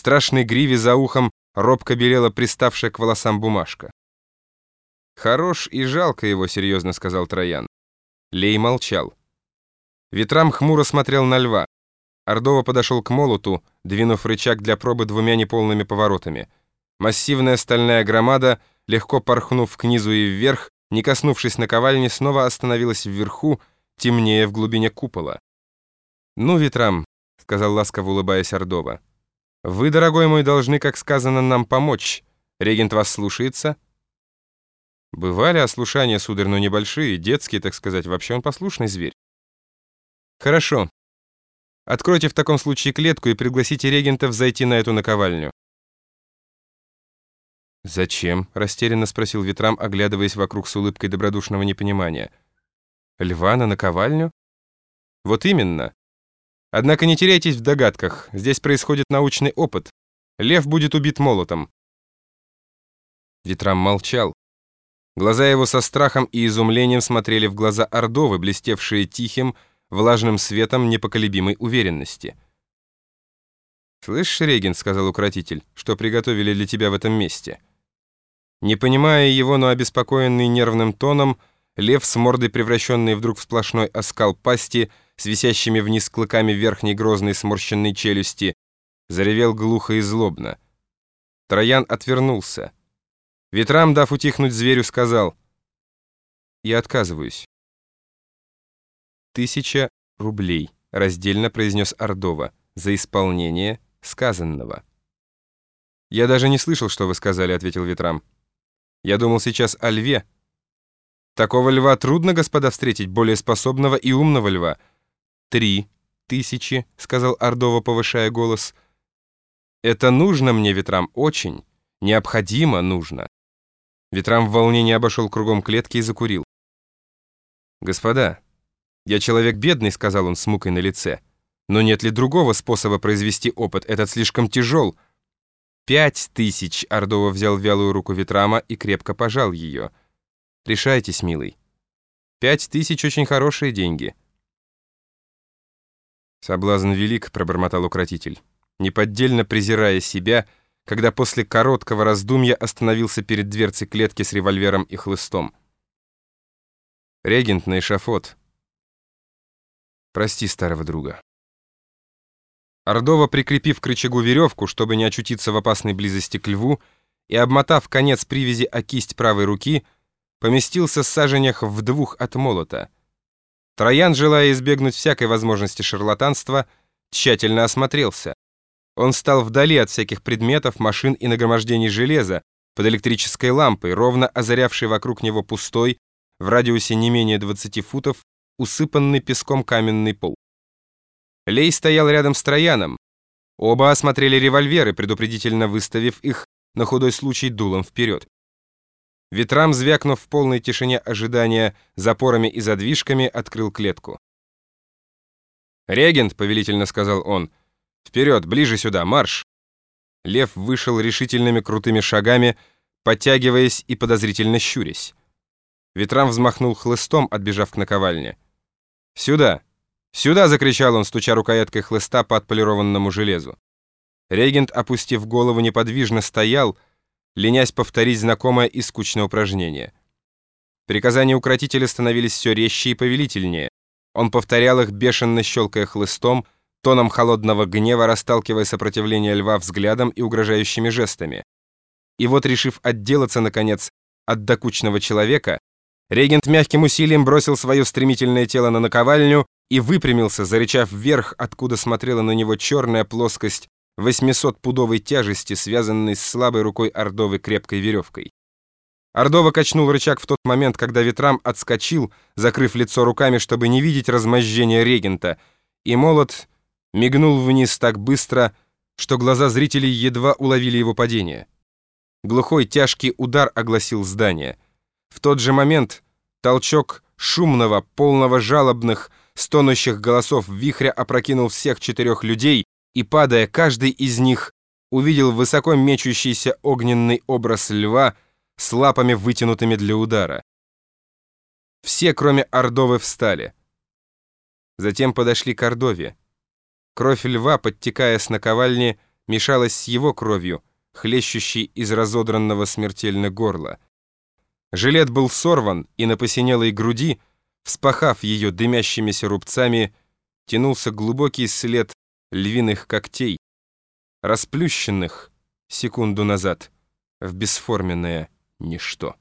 страшной гриве за ухом робко белела приставшая к волосам бумажка. «Хорош и жалко его», — серьезно сказал Троян. Лей молчал. Ветрам хмуро смотрел на льва. Ордова подошел к молоту, двинув рычаг для пробы двумя неполными поворотами. Массивная стальная громада, легко порхнув к низу и вверх, не коснувшись наковальни, снова остановилась вверху, темнее в глубине купола. «Ну, Ветрам», — сказал ласково улыбаясь Ордова, — «вы, дорогой мой, должны, как сказано, нам помочь. Регент вас слушается?» Бывали ослушания, сударь, но небольшие, детские, так сказать. Вообще он послушный зверь. Хорошо. Откройте в таком случае клетку и пригласите регентов зайти на эту наковальню. «Зачем?» — растерянно спросил Ветрам, оглядываясь вокруг с улыбкой добродушного непонимания. «Льва на наковальню?» «Вот именно. Однако не теряйтесь в догадках. Здесь происходит научный опыт. Лев будет убит молотом». Ветрам молчал. Глаза его со страхом и изумлением смотрели в глаза Ордовы, блестевшие тихим, влажным светом непоколебимой уверенности. «Слышишь, Регент, — сказал укротитель, — что приготовили для тебя в этом месте?» Не понимая его, но обеспокоенный нервным тоном, лев с мордой, превращенный вдруг в сплошной оскал пасти, с висящими вниз клыками верхней грозной сморщенной челюсти, заревел глухо и злобно. Троян отвернулся. Ветрам, дав утихнуть зверю, сказал, «Я отказываюсь». «Тысяча рублей», — раздельно произнес Ордова, «за исполнение сказанного». «Я даже не слышал, что вы сказали», — ответил Ветрам. «Я думал сейчас о льве». «Такого льва трудно, господа, встретить, более способного и умного льва». «Три тысячи», — сказал Ордова, повышая голос. «Это нужно мне, Ветрам, очень. Необходимо нужно». Ветрам в волнении обошел кругом клетки и закурил. «Господа, я человек бедный», — сказал он с мукой на лице. «Но нет ли другого способа произвести опыт? Этот слишком тяжел». «Пять тысяч!» — Ордова взял вялую руку Ветрама и крепко пожал ее. «Решайтесь, милый. Пять тысяч — очень хорошие деньги». «Соблазн велик», — пробормотал укротитель, неподдельно презирая себя — когда после короткого раздумья остановился перед дверцей клетки с револьвером и хлыстом. Регент на эшафот. Прости старого друга. Ордова, прикрепив к рычагу веревку, чтобы не очутиться в опасной близости к льву, и обмотав конец привязи о кисть правой руки, поместился в саженях в двух от молота. Троян, желая избегнуть всякой возможности шарлатанства, тщательно осмотрелся. Он стал вдали от всяких предметов, машин и нагромождений железа, под электрической лампой, ровно озарявшей вокруг него пустой, в радиусе не менее 20 футов, усыпанный песком каменный пол. Лей стоял рядом с Трояном. Оба осмотрели револьверы, предупредительно выставив их на худой случай дулом вперед. Ветрам, звякнув в полной тишине ожидания запорами и задвижками, открыл клетку. «Регент», — повелительно сказал он, — Вперед, ближе сюда, марш!» Лев вышел решительными крутыми шагами, подтягиваясь и подозрительно щурясь. Ветрам взмахнул хлыстом, отбежав к наковальне. «Сюда! Сюда!» — закричал он, стуча рукояткой хлыста по отполированному железу. Регент, опустив голову, неподвижно стоял, ленясь повторить знакомое и скучное упражнение. Приказания укротителя становились все резче и повелительнее. Он повторял их, бешено щелкая хлыстом, тоном холодного гнева расталкивая сопротивление льва взглядом и угрожающими жестами. И вот, решив отделаться, наконец, от докучного человека, регент мягким усилием бросил свое стремительное тело на наковальню и выпрямился, зарычав вверх, откуда смотрела на него черная плоскость 800-пудовой тяжести, связанной с слабой рукой Ордовы крепкой веревкой. Ордова качнул рычаг в тот момент, когда ветрам отскочил, закрыв лицо руками, чтобы не видеть размозжения регента, и молот мигнул вниз так быстро, что глаза зрителей едва уловили его падение. Глухой тяжкий удар огласил здание. В тот же момент толчок шумного, полного жалобных, стонущих голосов вихря опрокинул всех четырех людей, и, падая, каждый из них увидел высоко мечущийся огненный образ льва с лапами, вытянутыми для удара. Все, кроме Ордовы, встали. Затем подошли к Ордове. Кровь льва, подтекая с наковальни, мешалась с его кровью, хлещущей из разодранного смертельно горла. Жилет был сорван, и на посинелой груди, вспахав ее дымящимися рубцами, тянулся глубокий след львиных когтей, расплющенных секунду назад в бесформенное ничто.